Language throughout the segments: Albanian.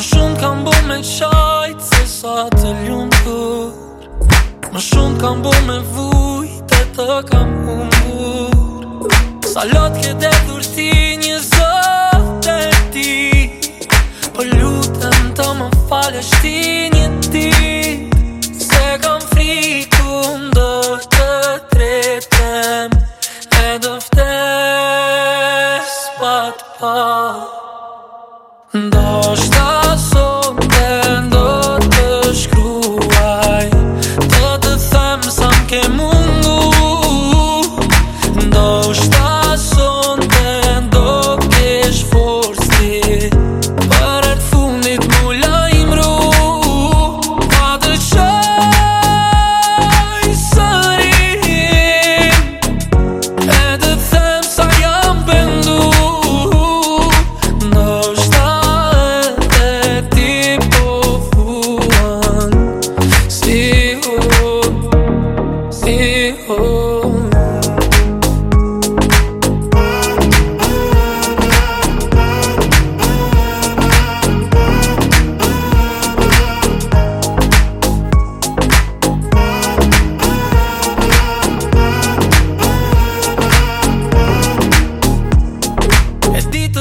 Më shumë kam bu me qajtë se sa të ljumë tërë Më shumë kam bu me vujtë e të kam umbur Sa lotë ke dhe dhurti një zëtë e ti Për po lutën të më falë është ti një ti Se kam friku ndo të tretem E doftes pa të pa E s'ditët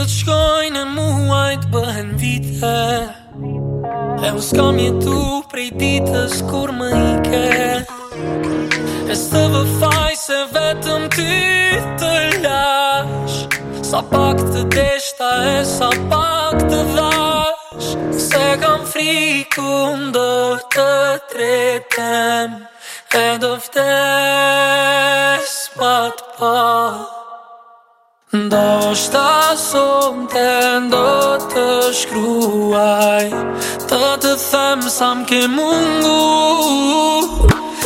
shkojnë e muajtë bëhen vite E uskam jetu prej ditës kur më i këtë E së vëfaj se vetëm ty të lash Sa pak të deshta e sa pak të dhash Se kam friku ndo të tretem E do vdes pa të pa Do shta som të ndo të shkruaj Të të them Të sa më ke mungu